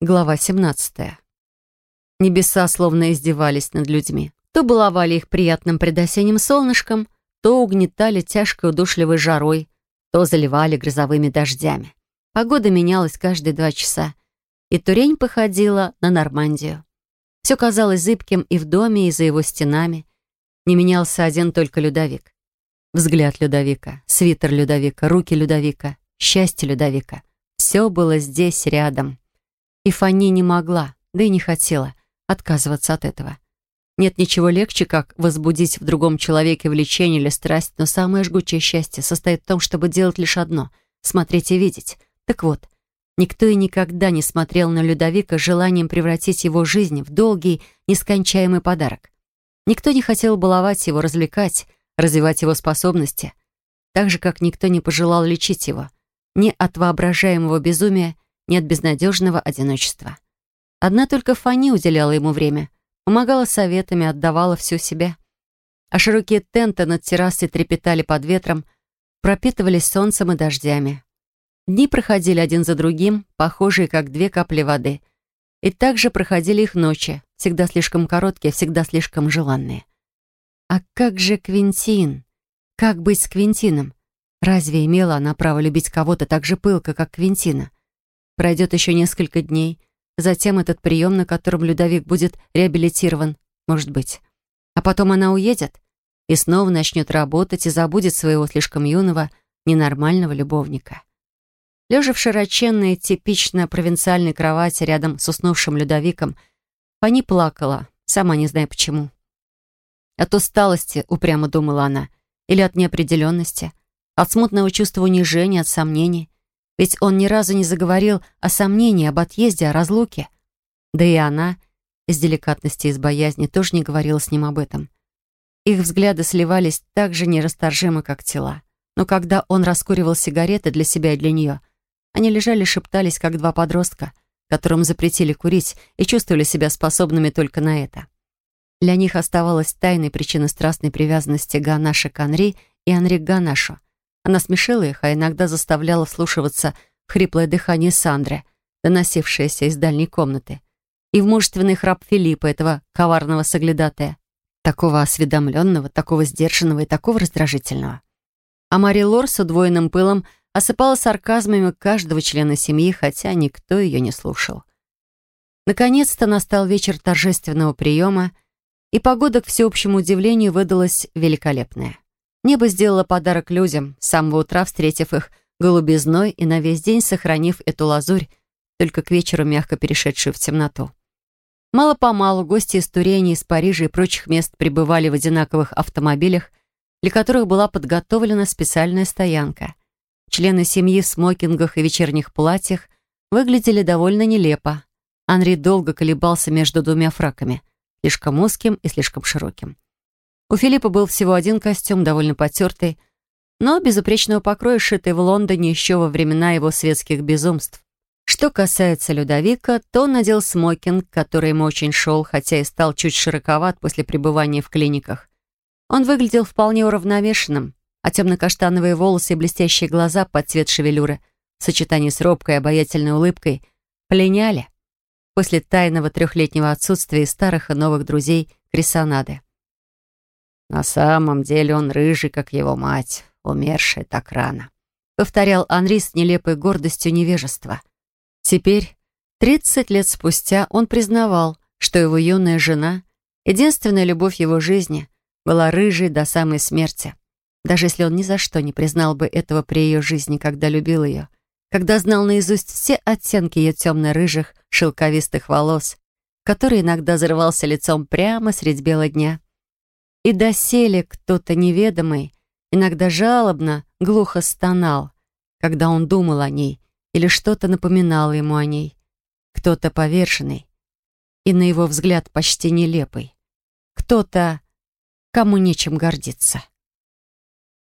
Глава 17. Небеса словно издевались над людьми. То баловали их приятным предосенним солнышком, то угнетали тяжкой удушливой жарой, то заливали грозовыми дождями. Погода менялась каждые два часа, и Турень походила на Нормандию. Все казалось зыбким и в доме, и за его стенами. Не менялся один только Людовик. Взгляд Людовика, свитер Людовика, руки Людовика, счастье Людовика. Все было здесь, рядом. И Фанни не могла, да и не хотела отказываться от этого. Нет ничего легче, как возбудить в другом человеке влечение или страсть, но самое жгучее счастье состоит в том, чтобы делать лишь одно — смотреть и видеть. Так вот, никто и никогда не смотрел на Людовика с желанием превратить его жизнь в долгий, нескончаемый подарок. Никто не хотел баловать его, развлекать, развивать его способности, так же, как никто не пожелал лечить его ни от воображаемого безумия, ни от безнадежного одиночества. Одна только Фани уделяла ему время, помогала советами, отдавала всю себя. А широкие тенты над террасой трепетали под ветром, пропитывались солнцем и дождями. Дни проходили один за другим, похожие как две капли воды. И также проходили их ночи, всегда слишком короткие, всегда слишком желанные. А как же Квинтин? Как быть с Квинтином? Разве имела она право любить кого-то так же пылко, как Квинтина? Пройдет еще несколько дней, затем этот прием, на котором Людовик будет реабилитирован, может быть. А потом она уедет и снова начнет работать и забудет своего слишком юного, ненормального любовника. Лежа в широченной, типично провинциальной кровати рядом с уснувшим Людовиком, Фани плакала, сама не зная почему. От усталости, упрямо думала она, или от неопределенности, от смутного чувства унижения, от сомнений. Ведь он ни разу не заговорил о сомнении, об отъезде, о разлуке. Да и она, из деликатности и из боязни, тоже не говорила с ним об этом. Их взгляды сливались так же нерасторжимо, как тела. Но когда он раскуривал сигареты для себя и для нее, они лежали шептались, как два подростка, которым запретили курить и чувствовали себя способными только на это. Для них оставалась тайной причина страстной привязанности Ганаша к Анри и Анри к Ганашу. Она смешила их, а иногда заставляла вслушиваться в хриплое дыхание Сандры, доносившееся из дальней комнаты, и в мужественный храп Филиппа, этого коварного соглядатая, такого осведомленного, такого сдержанного и такого раздражительного. А Мари Лор с удвоенным пылом осыпала сарказмами каждого члена семьи, хотя никто ее не слушал. Наконец-то настал вечер торжественного приема, и погода, к всеобщему удивлению, выдалась великолепная. Небо сделало подарок людям, с самого утра встретив их голубизной и на весь день сохранив эту лазурь, только к вечеру мягко перешедшую в темноту. Мало-помалу гости из Турени, из Парижа и прочих мест прибывали в одинаковых автомобилях, для которых была подготовлена специальная стоянка. Члены семьи в смокингах и вечерних платьях выглядели довольно нелепо. Анри долго колебался между двумя фраками, слишком узким и слишком широким. У Филиппа был всего один костюм, довольно потертый, но безупречного покроя, сшитый в Лондоне еще во времена его светских безумств. Что касается Людовика, то он надел смокинг, который ему очень шел, хотя и стал чуть широковат после пребывания в клиниках. Он выглядел вполне уравновешенным, а темно-каштановые волосы и блестящие глаза под цвет шевелюры в сочетании с робкой обаятельной улыбкой пленяли после тайного трехлетнего отсутствия и старых и новых друзей Крисонады. На самом деле он рыжий, как его мать, умершая так рано. Повторял Анри с нелепой гордостью невежества. Теперь, 30 лет спустя, он признавал, что его юная жена, единственная любовь его жизни, была рыжей до самой смерти. Даже если он ни за что не признал бы этого при ее жизни, когда любил ее, когда знал наизусть все оттенки ее темно-рыжих, шелковистых волос, который иногда зарывался лицом прямо средь бела дня. И доселе кто-то неведомый, иногда жалобно, глухо стонал, когда он думал о ней или что-то напоминало ему о ней. Кто-то поверженный и, на его взгляд, почти нелепый. Кто-то, кому нечем гордиться.